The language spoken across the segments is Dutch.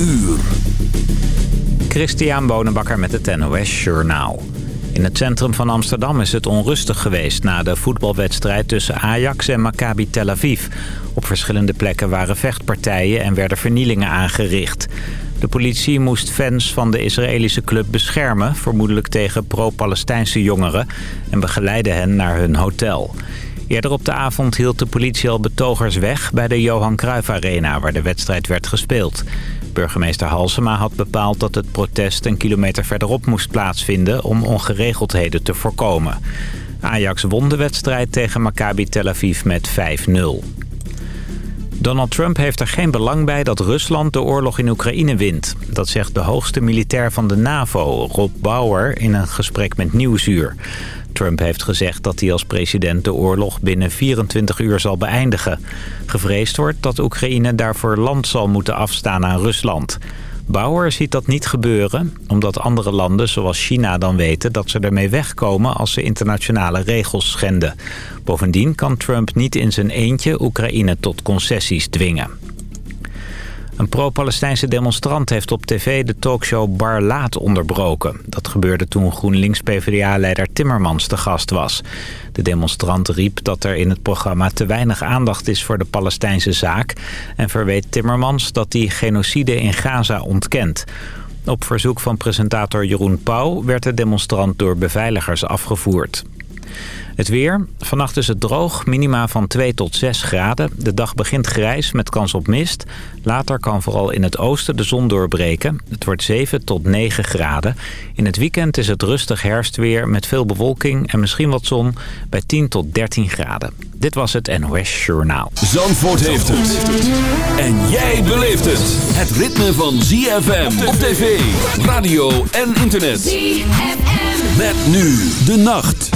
Uur. Christian Bonenbakker met de NOS Journaal. In het centrum van Amsterdam is het onrustig geweest... na de voetbalwedstrijd tussen Ajax en Maccabi Tel Aviv. Op verschillende plekken waren vechtpartijen en werden vernielingen aangericht. De politie moest fans van de Israëlische club beschermen... vermoedelijk tegen pro-Palestijnse jongeren... en begeleidde hen naar hun hotel. Eerder op de avond hield de politie al betogers weg bij de Johan Cruijff Arena... waar de wedstrijd werd gespeeld. Burgemeester Halsema had bepaald dat het protest een kilometer verderop moest plaatsvinden om ongeregeldheden te voorkomen. Ajax won de wedstrijd tegen Maccabi Tel Aviv met 5-0. Donald Trump heeft er geen belang bij dat Rusland de oorlog in Oekraïne wint. Dat zegt de hoogste militair van de NAVO, Rob Bauer, in een gesprek met Nieuwsuur. Trump heeft gezegd dat hij als president de oorlog binnen 24 uur zal beëindigen. Gevreesd wordt dat Oekraïne daarvoor land zal moeten afstaan aan Rusland. Bauer ziet dat niet gebeuren, omdat andere landen zoals China dan weten dat ze ermee wegkomen als ze internationale regels schenden. Bovendien kan Trump niet in zijn eentje Oekraïne tot concessies dwingen. Een pro-Palestijnse demonstrant heeft op tv de talkshow Bar Laat onderbroken. Dat gebeurde toen GroenLinks-PVDA-leider Timmermans te gast was. De demonstrant riep dat er in het programma te weinig aandacht is voor de Palestijnse zaak... en verweet Timmermans dat hij genocide in Gaza ontkent. Op verzoek van presentator Jeroen Pauw werd de demonstrant door beveiligers afgevoerd. Het weer. Vannacht is het droog. Minima van 2 tot 6 graden. De dag begint grijs met kans op mist. Later kan vooral in het oosten de zon doorbreken. Het wordt 7 tot 9 graden. In het weekend is het rustig herfstweer met veel bewolking en misschien wat zon bij 10 tot 13 graden. Dit was het NOS Journaal. Zandvoort heeft het. En jij beleeft het. Het ritme van ZFM op tv, radio en internet. ZFM. Met nu de nacht.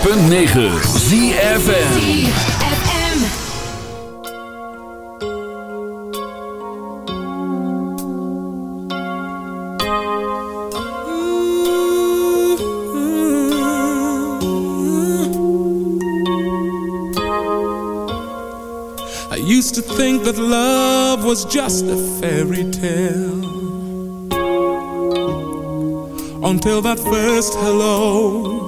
I used to think that love was just a fairy tale until that first hello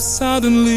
suddenly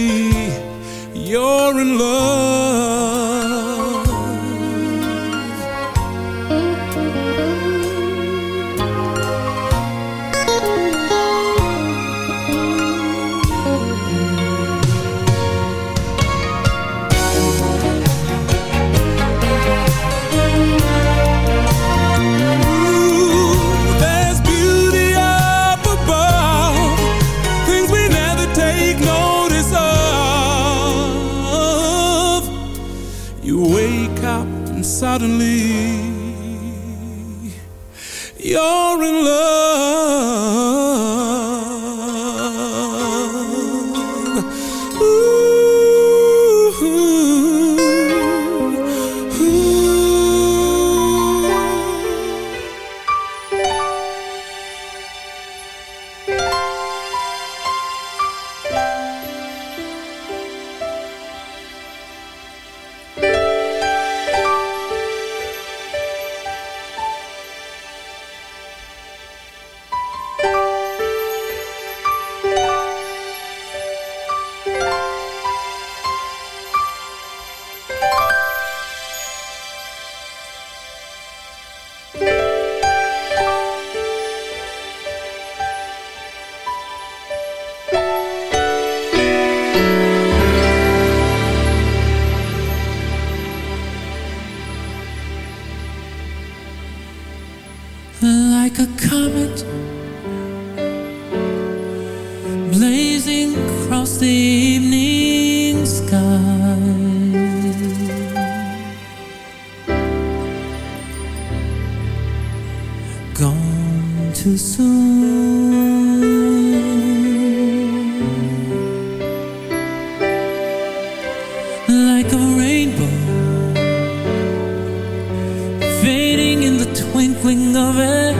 like a rainbow Fading in the twinkling of an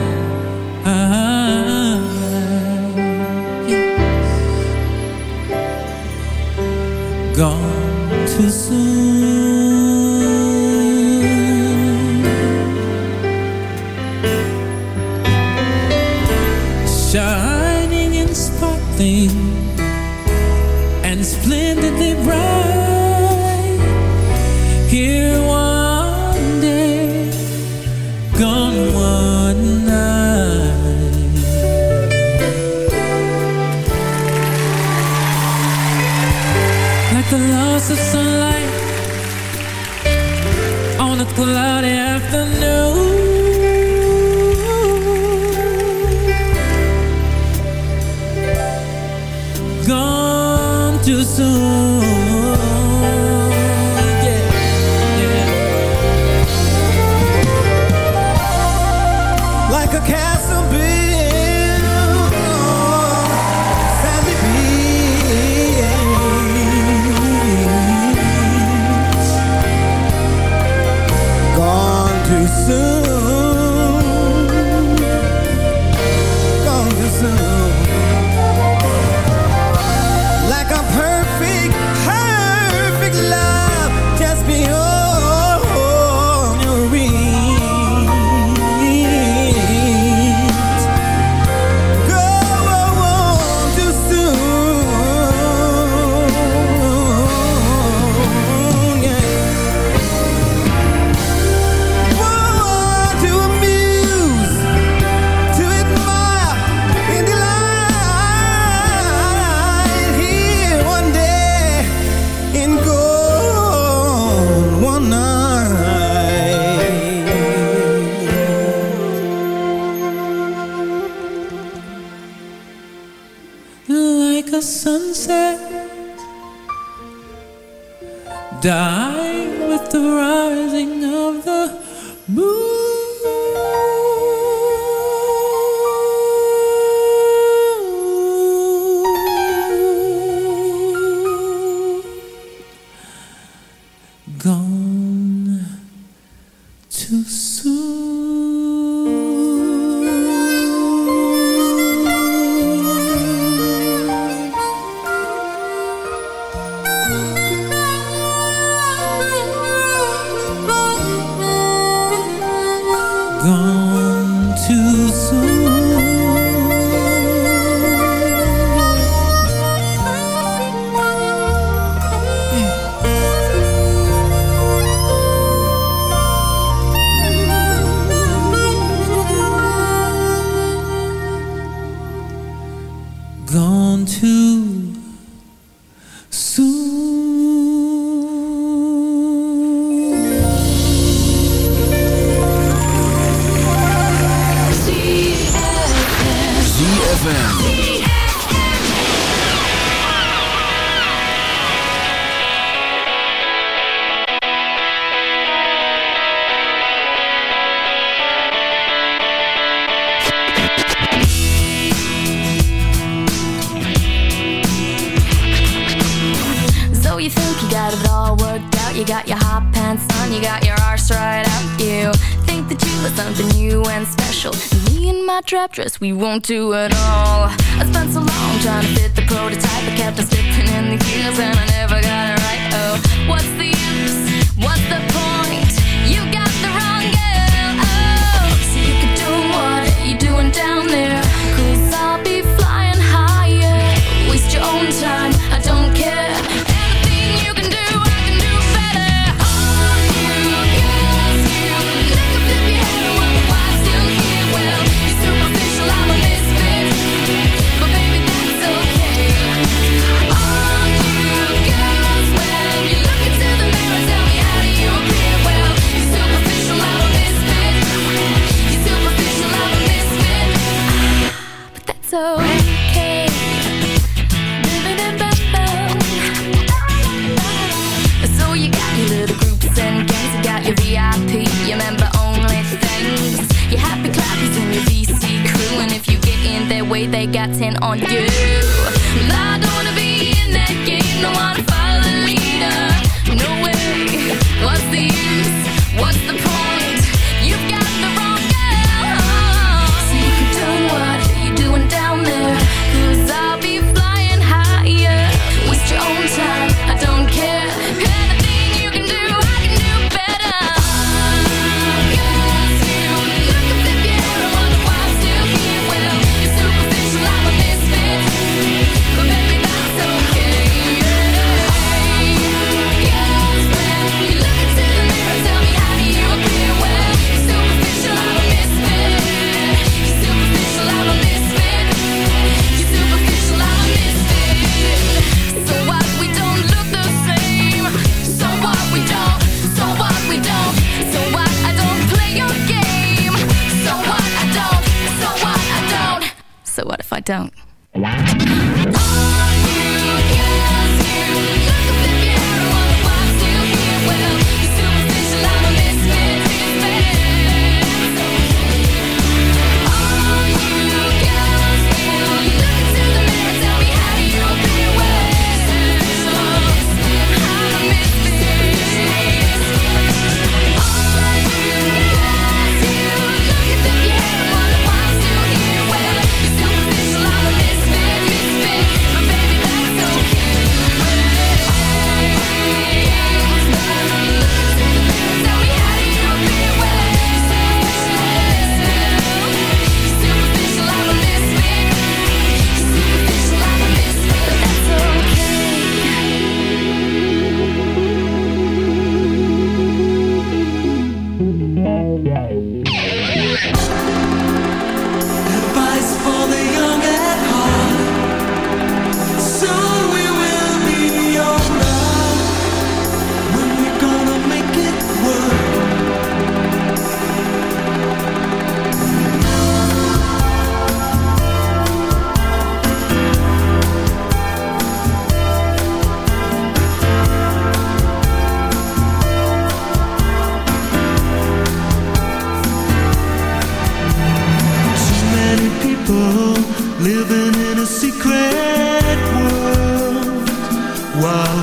you think you got it all worked out You got your hot pants on, you got your arse right out You think that you are something new and special Me and my trap dress, we won't do it all I spent so long trying to fit the prototype I kept on slipping in the gears and I never got it right Oh, what's the use? What's the point? they got 10 on you. I do Not want to be in that game, no wanna fight. don't.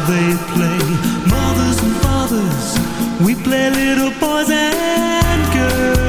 they play Mothers and fathers We play little boys and girls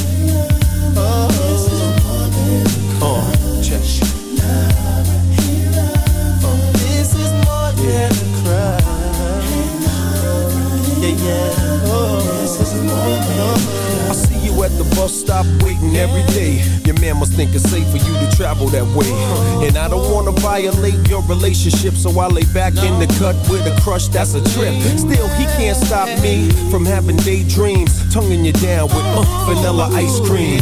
must stop waiting every day. Your man must think it's safe for you to travel that way. And I don't wanna violate your relationship, so I lay back in the cut with a crush that's a trip. Still, he can't stop me from having daydreams. Tonguing you down with uh, vanilla ice cream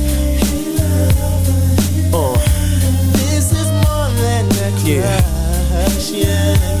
yeah.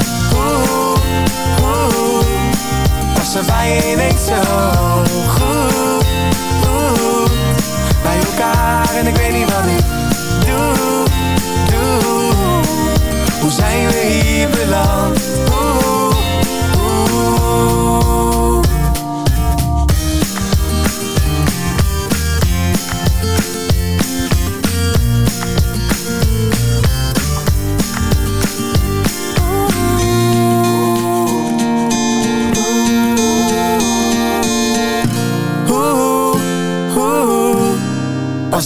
ze wij weet zo goed, goed Bij elkaar en ik weet niet wat ik doe, doe Hoe zijn we hier beland?